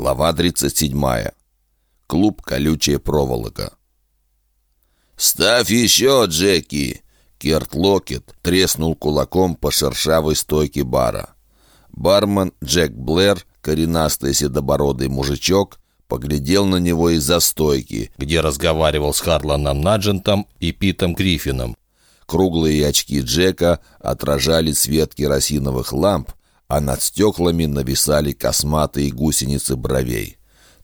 Глава 37. Клуб «Колючая проволока». «Ставь еще, Джеки!» Керт Локет треснул кулаком по шершавой стойке бара. Бармен Джек Блэр, коренастый седобородый мужичок, поглядел на него из-за стойки, где разговаривал с Харланом Наджентом и Питом Гриффином. Круглые очки Джека отражали свет керосиновых ламп, а над стеклами нависали косматые гусеницы бровей.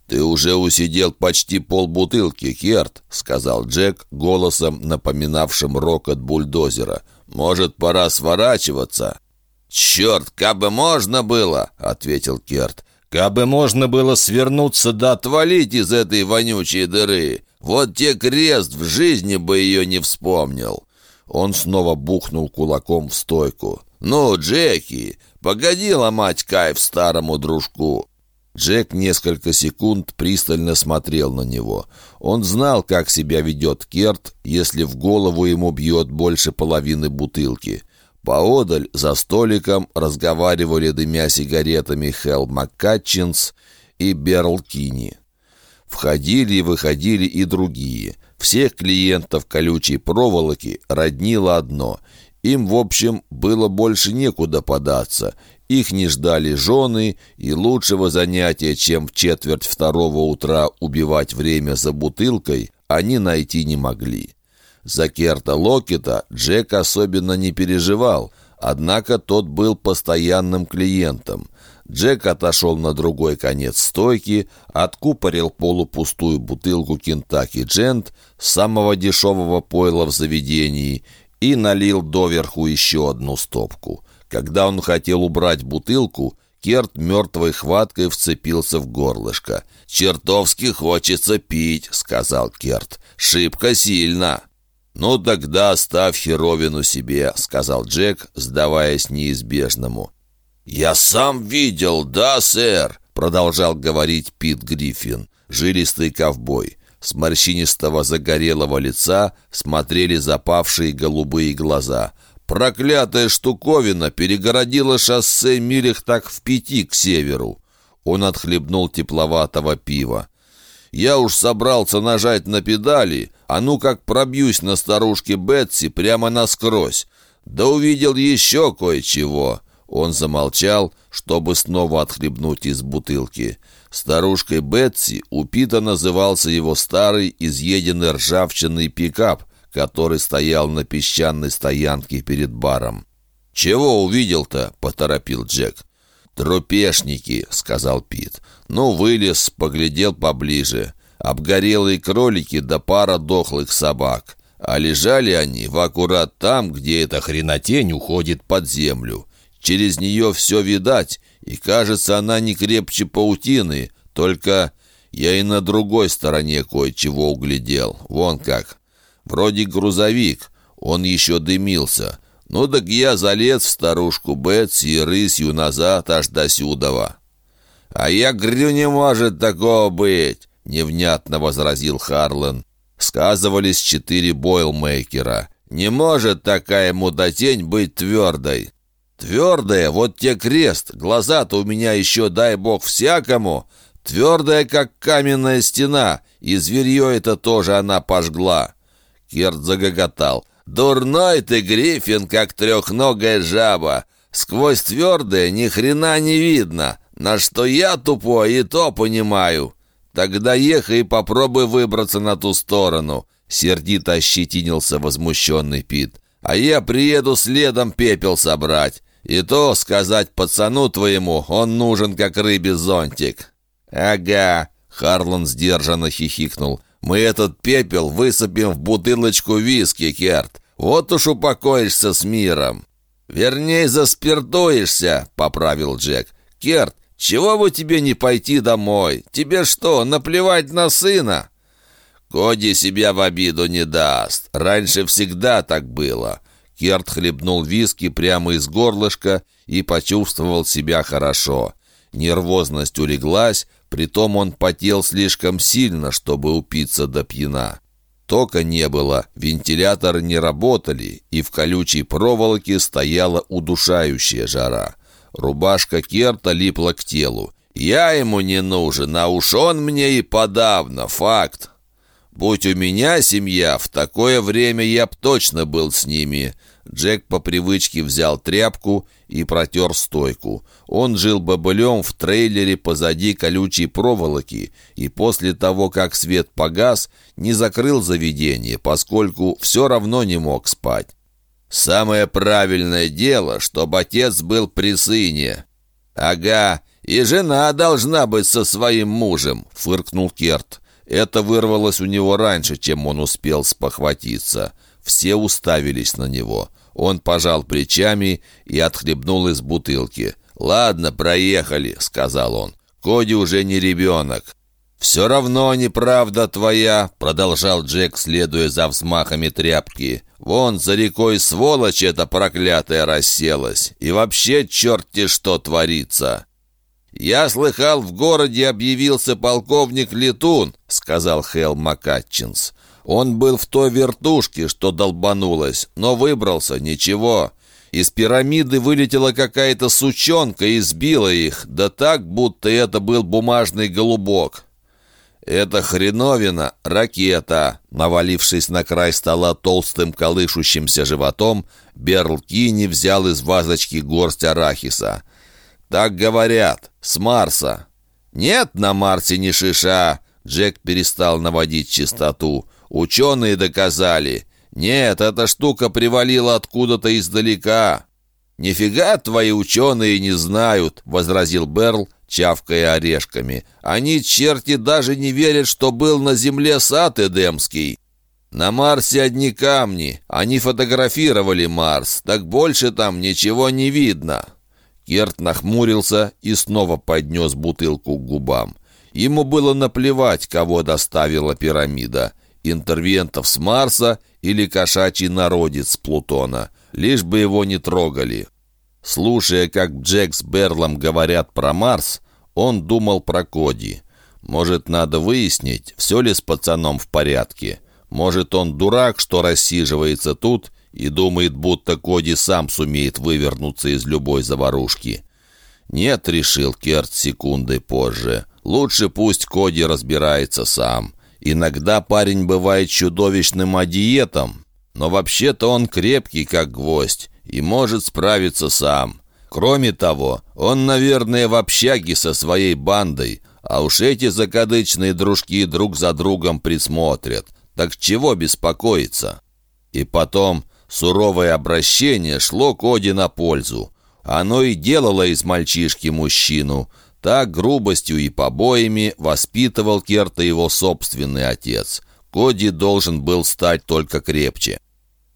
«Ты уже усидел почти полбутылки, Керт», — сказал Джек голосом, напоминавшим рокот бульдозера. «Может, пора сворачиваться?» «Черт, кабы можно было!» — ответил Керт. «Кабы можно было свернуться да отвалить из этой вонючей дыры! Вот те крест в жизни бы ее не вспомнил!» Он снова бухнул кулаком в стойку. «Ну, Джеки, погоди ломать кайф старому дружку!» Джек несколько секунд пристально смотрел на него. Он знал, как себя ведет Керт, если в голову ему бьет больше половины бутылки. Поодаль, за столиком, разговаривали, дымя сигаретами, Хелл Маккатчинс и Берл Кини. Входили и выходили и другие. Всех клиентов колючей проволоки роднило одно. Им, в общем, было больше некуда податься. Их не ждали жены, и лучшего занятия, чем в четверть второго утра убивать время за бутылкой, они найти не могли. За Керта Локета Джек особенно не переживал, однако тот был постоянным клиентом. Джек отошел на другой конец стойки, откупорил полупустую бутылку Кентаки Джент, самого дешевого пойла в заведении, и налил доверху еще одну стопку. Когда он хотел убрать бутылку, Керт мертвой хваткой вцепился в горлышко. «Чертовски хочется пить», — сказал Керт. «Шибко сильно». «Ну тогда оставь херовину себе», — сказал Джек, сдаваясь неизбежному. «Я сам видел, да, сэр», — продолжал говорить Пит Гриффин, жилистый ковбой. С морщинистого загорелого лица смотрели запавшие голубые глаза. Проклятая штуковина перегородила шоссе милях так в пяти к северу. Он отхлебнул тепловатого пива. Я уж собрался нажать на педали, а ну как пробьюсь на старушке Бетси прямо насквозь. Да увидел еще кое-чего. Он замолчал, чтобы снова отхлебнуть из бутылки. Старушкой Бетси у Пита назывался его старый, изъеденный ржавчиной пикап, который стоял на песчаной стоянке перед баром. «Чего увидел-то?» — поторопил Джек. «Трупешники», — сказал Пит. «Ну, вылез, поглядел поближе. Обгорелые кролики да пара дохлых собак. А лежали они в аккурат там, где эта хренотень уходит под землю. Через нее все видать, и кажется, она не крепче паутины, только я и на другой стороне кое-чего углядел. Вон как. Вроде грузовик, он еще дымился. Ну так я залез в старушку Бетси и рысью назад аж до сюдова. «А я говорю, не может такого быть!» — невнятно возразил Харлан. Сказывались четыре бойлмейкера. «Не может такая мудотень быть твердой!» Твердая, вот те крест, глаза-то у меня еще, дай бог, всякому. Твердая, как каменная стена, и зверье это тоже она пожгла. Керт загоготал. «Дурной ты, Гриффин, как трехногая жаба! Сквозь твердое ни хрена не видно, на что я тупой и то понимаю. Тогда ехай и попробуй выбраться на ту сторону», — сердито ощетинился возмущенный Пит. «А я приеду следом пепел собрать. И то сказать пацану твоему, он нужен, как рыбе зонтик». «Ага», — Харлан сдержанно хихикнул. «Мы этот пепел высыпем в бутылочку виски, Керт. Вот уж упокоишься с миром». «Вернее, заспиртуешься», — поправил Джек. «Керт, чего бы тебе не пойти домой? Тебе что, наплевать на сына?» «Коди себя в обиду не даст. Раньше всегда так было. Керт хлебнул виски прямо из горлышка и почувствовал себя хорошо. Нервозность улеглась, притом он потел слишком сильно, чтобы упиться до пьяна. Тока не было, вентиляторы не работали, и в колючей проволоке стояла удушающая жара. Рубашка Керта липла к телу. Я ему не нужен, а уж он мне и подавно, факт. Будь у меня семья, в такое время я б точно был с ними. Джек по привычке взял тряпку и протер стойку. Он жил бобылем в трейлере позади колючей проволоки и после того, как свет погас, не закрыл заведение, поскольку все равно не мог спать. «Самое правильное дело, чтобы отец был при сыне». «Ага, и жена должна быть со своим мужем», — фыркнул Керт. Это вырвалось у него раньше, чем он успел спохватиться. Все уставились на него. Он пожал плечами и отхлебнул из бутылки. «Ладно, проехали», — сказал он. «Коди уже не ребенок». «Все равно неправда твоя», — продолжал Джек, следуя за взмахами тряпки. «Вон за рекой сволочь эта проклятая расселась. И вообще черти что творится». «Я слыхал, в городе объявился полковник Летун», — сказал Хелл Макатчинс. «Он был в той вертушке, что долбанулась, но выбрался, ничего. Из пирамиды вылетела какая-то сучонка и сбила их, да так, будто это был бумажный голубок». «Это хреновина, ракета!» Навалившись на край стола толстым колышущимся животом, Берл Кини взял из вазочки горсть арахиса — «Так говорят. С Марса». «Нет на Марсе ни шиша!» Джек перестал наводить чистоту. «Ученые доказали. Нет, эта штука привалила откуда-то издалека». «Нифига твои ученые не знают», — возразил Берл, чавкая орешками. «Они, черти, даже не верят, что был на Земле сад Эдемский». «На Марсе одни камни. Они фотографировали Марс. Так больше там ничего не видно». Керт нахмурился и снова поднес бутылку к губам. Ему было наплевать, кого доставила пирамида. Интервентов с Марса или кошачий народец Плутона. Лишь бы его не трогали. Слушая, как Джек с Берлом говорят про Марс, он думал про Коди. Может, надо выяснить, все ли с пацаном в порядке. Может, он дурак, что рассиживается тут и думает, будто Коди сам сумеет вывернуться из любой заварушки. «Нет», — решил Керт секунды позже, — «лучше пусть Коди разбирается сам. Иногда парень бывает чудовищным адиетом, но вообще-то он крепкий, как гвоздь, и может справиться сам. Кроме того, он, наверное, в общаге со своей бандой, а уж эти закадычные дружки друг за другом присмотрят. Так чего беспокоиться? И потом, Суровое обращение шло Коди на пользу. Оно и делало из мальчишки мужчину. Так грубостью и побоями воспитывал Керта его собственный отец. Коди должен был стать только крепче.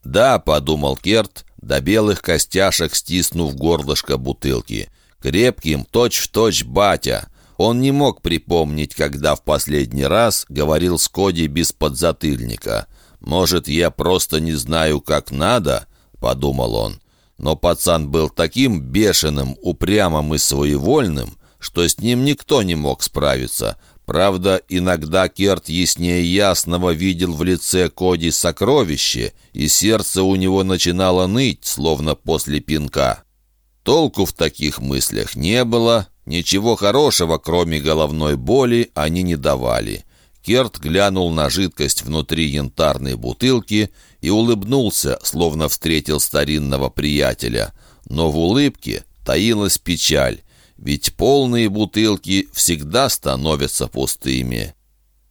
«Да», — подумал Керт, до белых костяшек стиснув горлышко бутылки. «Крепким, точь-в-точь точь батя». Он не мог припомнить, когда в последний раз говорил с Коди без подзатыльника — «Может, я просто не знаю, как надо?» — подумал он. Но пацан был таким бешеным, упрямым и своевольным, что с ним никто не мог справиться. Правда, иногда Керт яснее ясного видел в лице Коди сокровище, и сердце у него начинало ныть, словно после пинка. Толку в таких мыслях не было, ничего хорошего, кроме головной боли, они не давали. Керт глянул на жидкость внутри янтарной бутылки и улыбнулся, словно встретил старинного приятеля. Но в улыбке таилась печаль, ведь полные бутылки всегда становятся пустыми.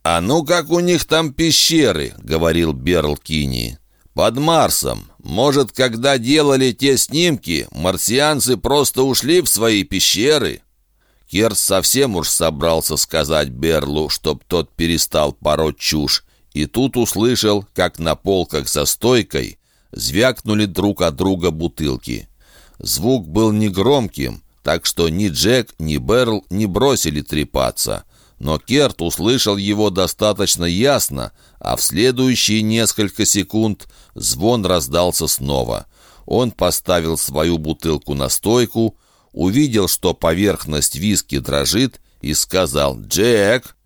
«А ну как у них там пещеры», — говорил Берл Кини. «Под Марсом. Может, когда делали те снимки, марсианцы просто ушли в свои пещеры?» Керс совсем уж собрался сказать Берлу, чтоб тот перестал пороть чушь, и тут услышал, как на полках за стойкой звякнули друг от друга бутылки. Звук был негромким, так что ни Джек, ни Берл не бросили трепаться. Но Керт услышал его достаточно ясно, а в следующие несколько секунд звон раздался снова. Он поставил свою бутылку на стойку, увидел, что поверхность виски дрожит, и сказал «Джек!».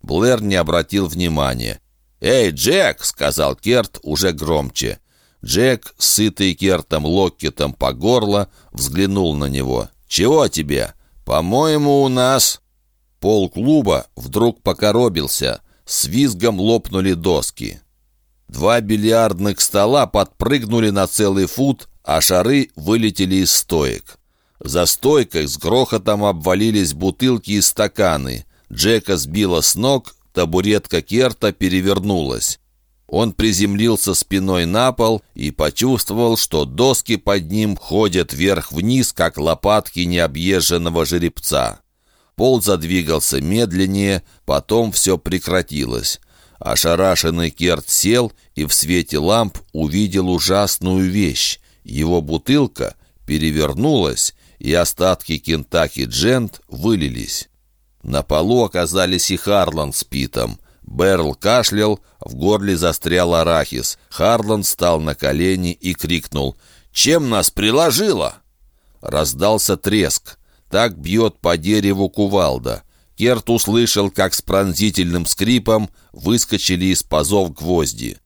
Блэр не обратил внимания. «Эй, Джек!» — сказал Керт уже громче. Джек, сытый Кертом Локкетом по горло, взглянул на него. «Чего тебе?» «По-моему, у нас...» Пол клуба вдруг покоробился. С визгом лопнули доски. Два бильярдных стола подпрыгнули на целый фут, а шары вылетели из стоек. За стойкой с грохотом обвалились бутылки и стаканы. Джека сбила с ног, табуретка Керта перевернулась. Он приземлился спиной на пол и почувствовал, что доски под ним ходят вверх-вниз, как лопатки необъезженного жеребца. Пол задвигался медленнее, потом все прекратилось. Ошарашенный Керт сел и в свете ламп увидел ужасную вещь. Его бутылка перевернулась, и остатки Кентаки Джент вылились. На полу оказались и Харлан с Питом. Берл кашлял, в горле застрял арахис. Харлан встал на колени и крикнул «Чем нас приложило?» Раздался треск. Так бьет по дереву кувалда. Керт услышал, как с пронзительным скрипом выскочили из пазов гвозди.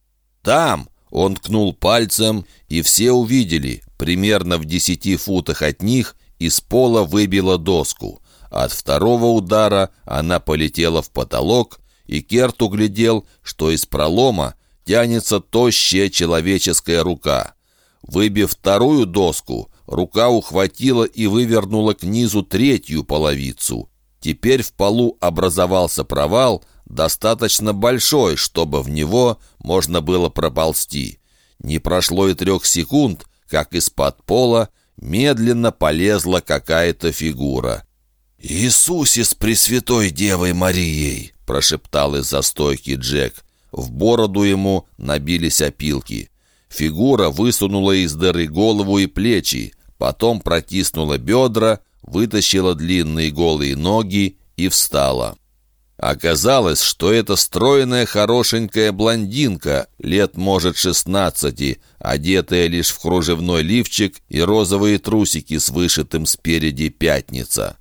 «Там!» — он ткнул пальцем, и все увидели, примерно в десяти футах от них, из пола выбило доску. От второго удара она полетела в потолок, и Керт углядел, что из пролома тянется тощая человеческая рука. Выбив вторую доску, рука ухватила и вывернула к низу третью половицу. Теперь в полу образовался провал, достаточно большой, чтобы в него можно было проползти. Не прошло и трех секунд, как из-под пола медленно полезла какая-то фигура. «Иисусе с Пресвятой Девой Марией!» — прошептал из-за стойки Джек. В бороду ему набились опилки. Фигура высунула из дыры голову и плечи, потом протиснула бедра, вытащила длинные голые ноги и встала. Оказалось, что это стройная хорошенькая блондинка, лет, может, шестнадцати, одетая лишь в кружевной лифчик и розовые трусики с вышитым спереди «пятница».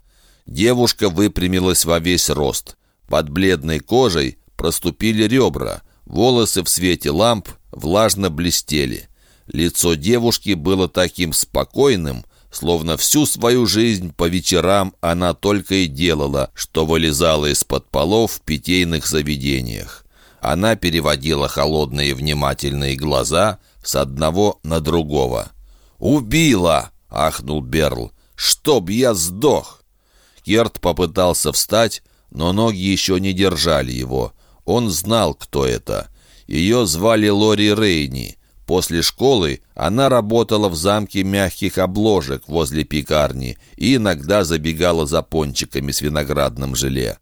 Девушка выпрямилась во весь рост. Под бледной кожей проступили ребра, волосы в свете ламп влажно блестели. Лицо девушки было таким спокойным, словно всю свою жизнь по вечерам она только и делала, что вылезала из-под полов в питейных заведениях. Она переводила холодные внимательные глаза с одного на другого. «Убила!» — ахнул Берл. «Чтоб я сдох!» Керт попытался встать, но ноги еще не держали его. Он знал, кто это. Ее звали Лори Рейни. После школы она работала в замке мягких обложек возле пекарни и иногда забегала за пончиками с виноградным желе.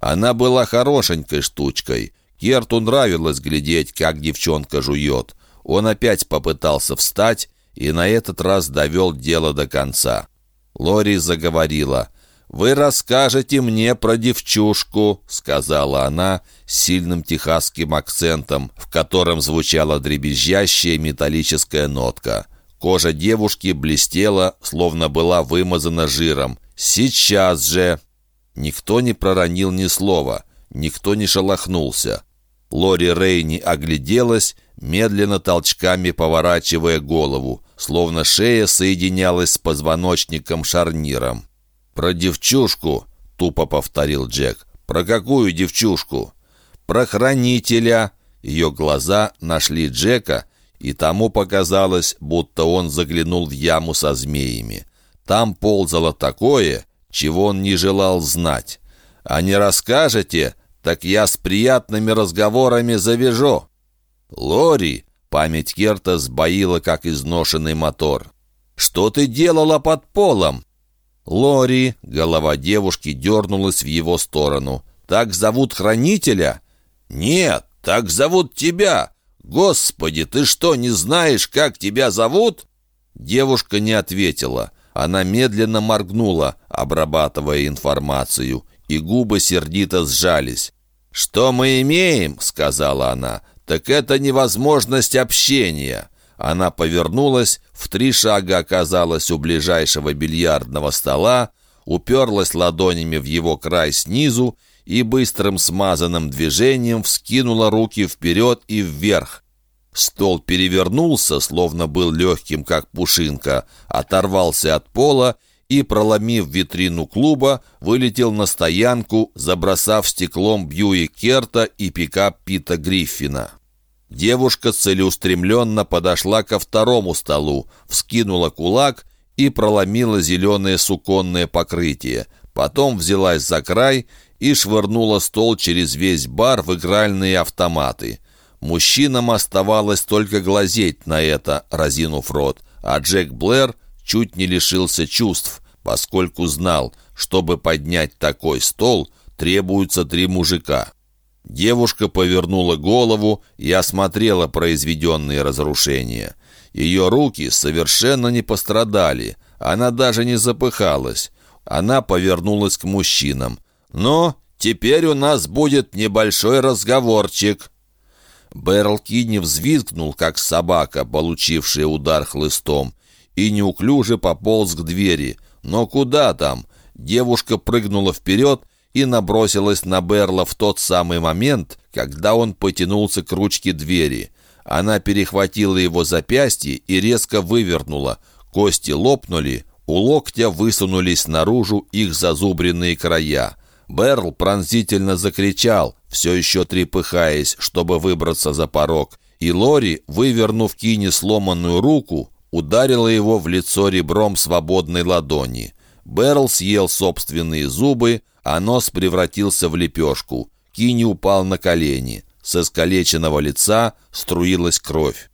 Она была хорошенькой штучкой. Керту нравилось глядеть, как девчонка жует. Он опять попытался встать и на этот раз довел дело до конца. Лори заговорила — «Вы расскажете мне про девчушку», — сказала она с сильным техасским акцентом, в котором звучала дребезжащая металлическая нотка. Кожа девушки блестела, словно была вымазана жиром. «Сейчас же!» Никто не проронил ни слова, никто не шелохнулся. Лори Рейни огляделась, медленно толчками поворачивая голову, словно шея соединялась с позвоночником шарниром. «Про девчушку», — тупо повторил Джек. «Про какую девчушку?» «Про хранителя». Ее глаза нашли Джека, и тому показалось, будто он заглянул в яму со змеями. Там ползало такое, чего он не желал знать. «А не расскажете, так я с приятными разговорами завяжу». «Лори!» — память Керта сбоила, как изношенный мотор. «Что ты делала под полом?» «Лори!» — голова девушки дернулась в его сторону. «Так зовут хранителя?» «Нет, так зовут тебя! Господи, ты что, не знаешь, как тебя зовут?» Девушка не ответила. Она медленно моргнула, обрабатывая информацию, и губы сердито сжались. «Что мы имеем?» — сказала она. «Так это невозможность общения. Она повернулась, в три шага оказалась у ближайшего бильярдного стола, уперлась ладонями в его край снизу и быстрым смазанным движением вскинула руки вперед и вверх. Стол перевернулся, словно был легким, как пушинка, оторвался от пола и, проломив витрину клуба, вылетел на стоянку, забросав стеклом Бьюи Керта и пикап Пита Гриффина. Девушка целеустремленно подошла ко второму столу, вскинула кулак и проломила зеленое суконное покрытие. Потом взялась за край и швырнула стол через весь бар в игральные автоматы. Мужчинам оставалось только глазеть на это, разинув рот, а Джек Блэр чуть не лишился чувств, поскольку знал, чтобы поднять такой стол, требуются три мужика. Девушка повернула голову и осмотрела произведенные разрушения. Ее руки совершенно не пострадали, она даже не запыхалась. Она повернулась к мужчинам. «Но теперь у нас будет небольшой разговорчик». Берл Кинни взвизгнул, как собака, получившая удар хлыстом, и неуклюже пополз к двери. Но куда там? Девушка прыгнула вперед и набросилась на Берла в тот самый момент, когда он потянулся к ручке двери. Она перехватила его запястье и резко вывернула. Кости лопнули, у локтя высунулись наружу их зазубренные края. Берл пронзительно закричал, все еще трепыхаясь, чтобы выбраться за порог, и Лори, вывернув Кини сломанную руку, ударила его в лицо ребром свободной ладони. Берл съел собственные зубы, а нос превратился в лепешку. Кини упал на колени. С искалеченного лица струилась кровь.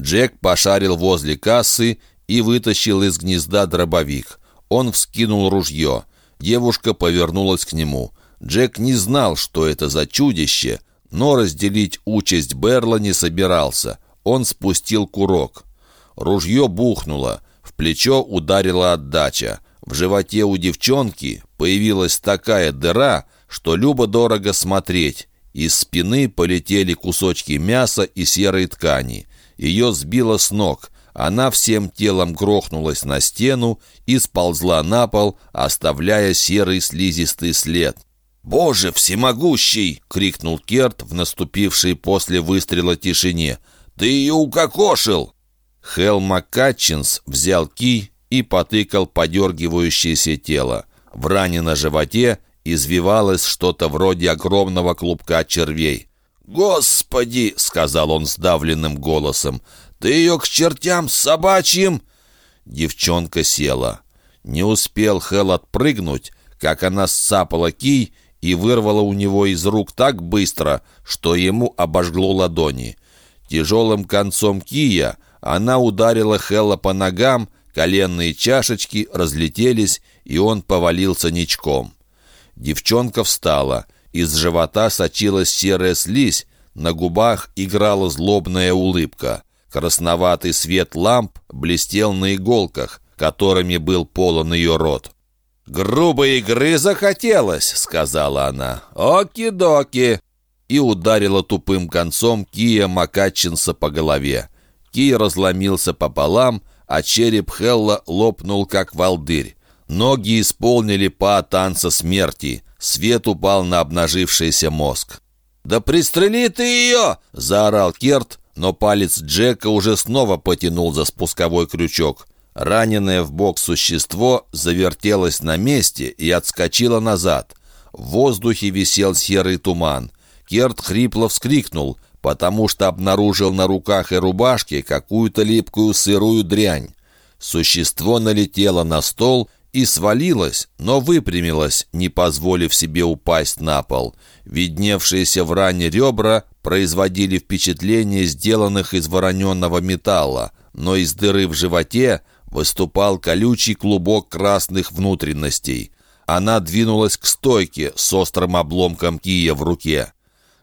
Джек пошарил возле кассы и вытащил из гнезда дробовик. Он вскинул ружье. Девушка повернулась к нему. Джек не знал, что это за чудище, но разделить участь Берла не собирался. Он спустил курок. Ружье бухнуло. В плечо ударила отдача. В животе у девчонки появилась такая дыра, что любо-дорого смотреть. Из спины полетели кусочки мяса и серой ткани. Ее сбило с ног. Она всем телом грохнулась на стену и сползла на пол, оставляя серый слизистый след. «Боже всемогущий!» — крикнул Керт в наступившей после выстрела тишине. «Ты ее укокошил!» Хелл Маккатчинс взял кий и потыкал подергивающееся тело. В ране на животе извивалось что-то вроде огромного клубка червей. «Господи!» — сказал он сдавленным голосом. «Ты ее к чертям собачьим!» Девчонка села. Не успел Хел отпрыгнуть, как она сцапала кий и вырвала у него из рук так быстро, что ему обожгло ладони. Тяжелым концом кия она ударила Хелла по ногам, Коленные чашечки разлетелись, и он повалился ничком. Девчонка встала. Из живота сочилась серая слизь, на губах играла злобная улыбка. Красноватый свет ламп блестел на иголках, которыми был полон ее рот. «Грубой игры захотелось», — сказала она. «Оки-доки!» И ударила тупым концом Кия Макачинса по голове. Кий разломился пополам, а череп Хелла лопнул, как волдырь. Ноги исполнили па танца смерти. Свет упал на обнажившийся мозг. «Да пристрели ты ее!» — заорал Керт, но палец Джека уже снова потянул за спусковой крючок. Раненое в бок существо завертелось на месте и отскочило назад. В воздухе висел серый туман. Керт хрипло вскрикнул потому что обнаружил на руках и рубашке какую-то липкую сырую дрянь. Существо налетело на стол и свалилось, но выпрямилось, не позволив себе упасть на пол. Видневшиеся в ране ребра производили впечатление сделанных из вороненного металла, но из дыры в животе выступал колючий клубок красных внутренностей. Она двинулась к стойке с острым обломком кия в руке.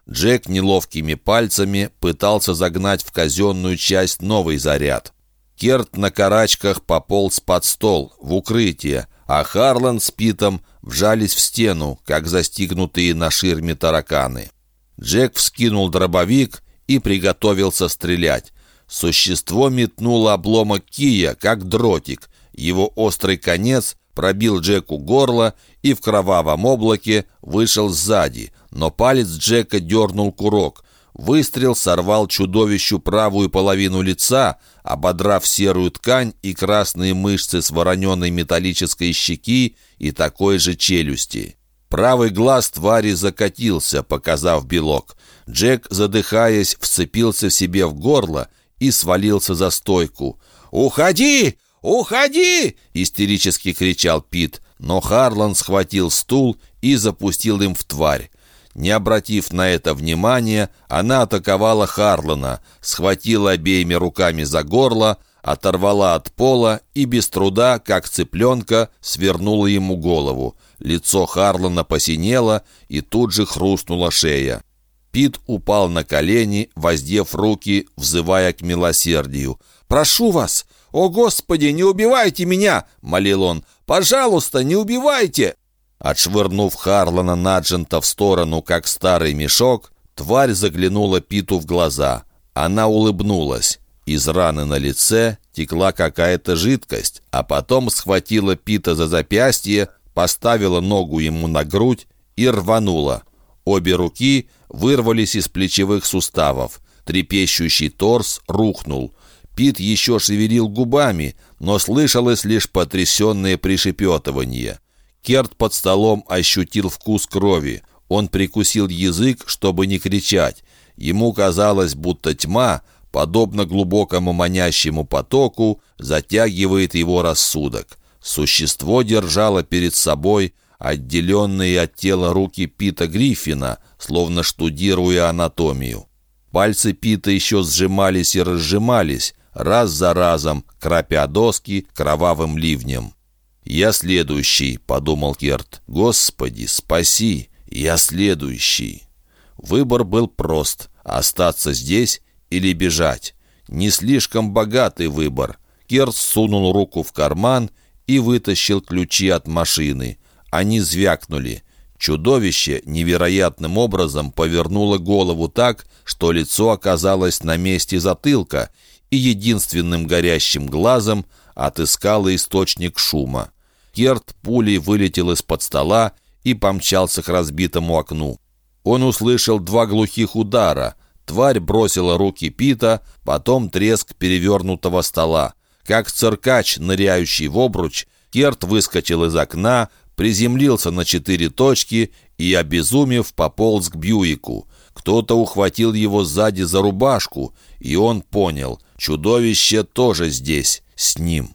Джек неловкими пальцами пытался загнать в казенную часть новый заряд. Керт на карачках пополз под стол, в укрытие, а Харлан с Питом вжались в стену, как застигнутые на ширме тараканы. Джек вскинул дробовик и приготовился стрелять. Существо метнуло обломок кия, как дротик. Его острый конец пробил Джеку горло и в кровавом облаке вышел сзади, но палец Джека дернул курок. Выстрел сорвал чудовищу правую половину лица, ободрав серую ткань и красные мышцы с вороненной металлической щеки и такой же челюсти. Правый глаз твари закатился, показав белок. Джек, задыхаясь, вцепился себе в горло и свалился за стойку. «Уходи! Уходи!» — истерически кричал Пит, но Харлан схватил стул и запустил им в тварь. Не обратив на это внимания, она атаковала Харлана, схватила обеими руками за горло, оторвала от пола и без труда, как цыпленка, свернула ему голову. Лицо Харлана посинело, и тут же хрустнула шея. Пит упал на колени, воздев руки, взывая к милосердию. «Прошу вас! О, Господи, не убивайте меня!» — молил он. «Пожалуйста, не убивайте!» Отшвырнув Харлана Наджента в сторону, как старый мешок, тварь заглянула Питу в глаза. Она улыбнулась. Из раны на лице текла какая-то жидкость, а потом схватила Пита за запястье, поставила ногу ему на грудь и рванула. Обе руки вырвались из плечевых суставов. Трепещущий торс рухнул. Пит еще шевелил губами, но слышалось лишь потрясенное пришепетывание. Керт под столом ощутил вкус крови. Он прикусил язык, чтобы не кричать. Ему казалось, будто тьма, подобно глубокому манящему потоку, затягивает его рассудок. Существо держало перед собой отделенные от тела руки Пита Гриффина, словно штудируя анатомию. Пальцы Пита еще сжимались и разжимались, раз за разом, кропя доски кровавым ливнем. «Я следующий», — подумал Керт. «Господи, спаси! Я следующий!» Выбор был прост — остаться здесь или бежать. Не слишком богатый выбор. Керт сунул руку в карман и вытащил ключи от машины. Они звякнули. Чудовище невероятным образом повернуло голову так, что лицо оказалось на месте затылка, и единственным горящим глазом отыскало источник шума. Керт пулей вылетел из-под стола и помчался к разбитому окну. Он услышал два глухих удара. Тварь бросила руки Пита, потом треск перевернутого стола. Как циркач, ныряющий в обруч, Керт выскочил из окна, приземлился на четыре точки и, обезумев, пополз к Бьюику. Кто-то ухватил его сзади за рубашку, и он понял, чудовище тоже здесь, с ним.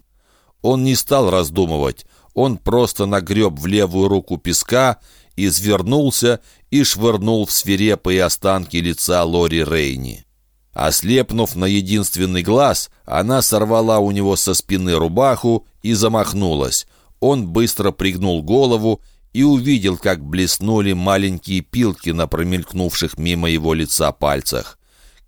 Он не стал раздумывать, он просто нагреб в левую руку песка, извернулся и швырнул в свирепые останки лица Лори Рейни. Ослепнув на единственный глаз, она сорвала у него со спины рубаху и замахнулась. Он быстро пригнул голову и увидел, как блеснули маленькие пилки на промелькнувших мимо его лица пальцах.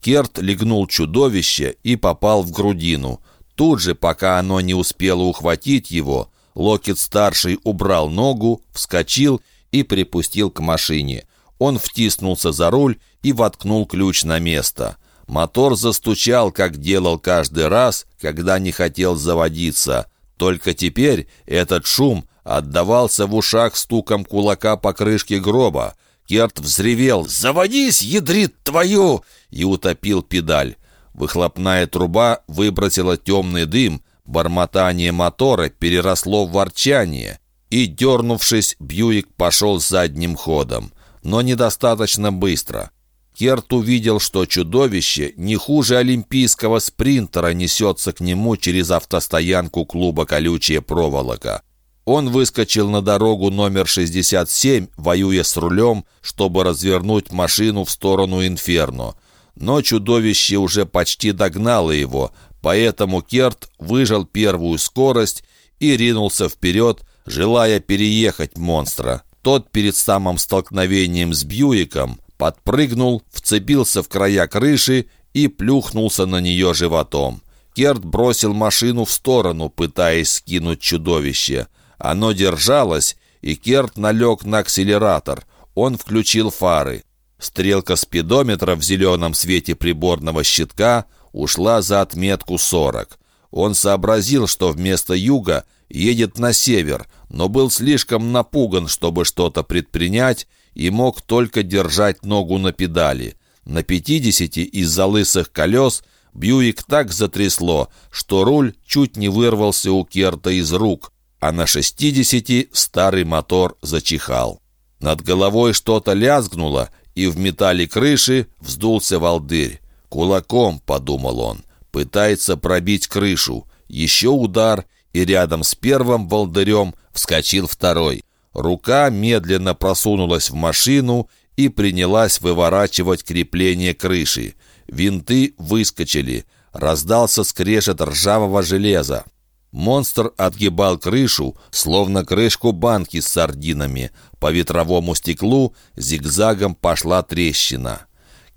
Керт легнул чудовище и попал в грудину. Тут же, пока оно не успело ухватить его, Локет-старший убрал ногу, вскочил и припустил к машине. Он втиснулся за руль и воткнул ключ на место. Мотор застучал, как делал каждый раз, когда не хотел заводиться. Только теперь этот шум отдавался в ушах стуком кулака по крышке гроба. Керт взревел «Заводись, ядрит твою!» и утопил педаль. Выхлопная труба выбросила темный дым, Бормотание мотора переросло в ворчание, и, дернувшись, Бьюик пошел задним ходом, но недостаточно быстро. Керт увидел, что чудовище не хуже олимпийского спринтера несется к нему через автостоянку клуба «Колючая проволока». Он выскочил на дорогу номер 67, воюя с рулем, чтобы развернуть машину в сторону Инферно. Но чудовище уже почти догнало его, Поэтому Керт выжал первую скорость и ринулся вперед, желая переехать монстра. Тот перед самым столкновением с Бьюиком подпрыгнул, вцепился в края крыши и плюхнулся на нее животом. Керт бросил машину в сторону, пытаясь скинуть чудовище. Оно держалось, и Керт налег на акселератор. Он включил фары. Стрелка спидометра в зеленом свете приборного щитка ушла за отметку 40. Он сообразил, что вместо юга едет на север, но был слишком напуган, чтобы что-то предпринять, и мог только держать ногу на педали. На 50 из-за лысых колес Бьюик так затрясло, что руль чуть не вырвался у Керта из рук, а на 60 старый мотор зачихал. Над головой что-то лязгнуло, и в металле крыши вздулся волдырь. «Кулаком», — подумал он, — пытается пробить крышу. Еще удар, и рядом с первым волдырем вскочил второй. Рука медленно просунулась в машину и принялась выворачивать крепление крыши. Винты выскочили. Раздался скрежет ржавого железа. Монстр отгибал крышу, словно крышку банки с сардинами. По ветровому стеклу зигзагом пошла трещина.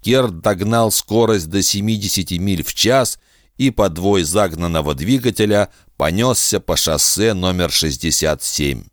Керт догнал скорость до 70 миль в час и подвой загнанного двигателя понесся по шоссе номер 67.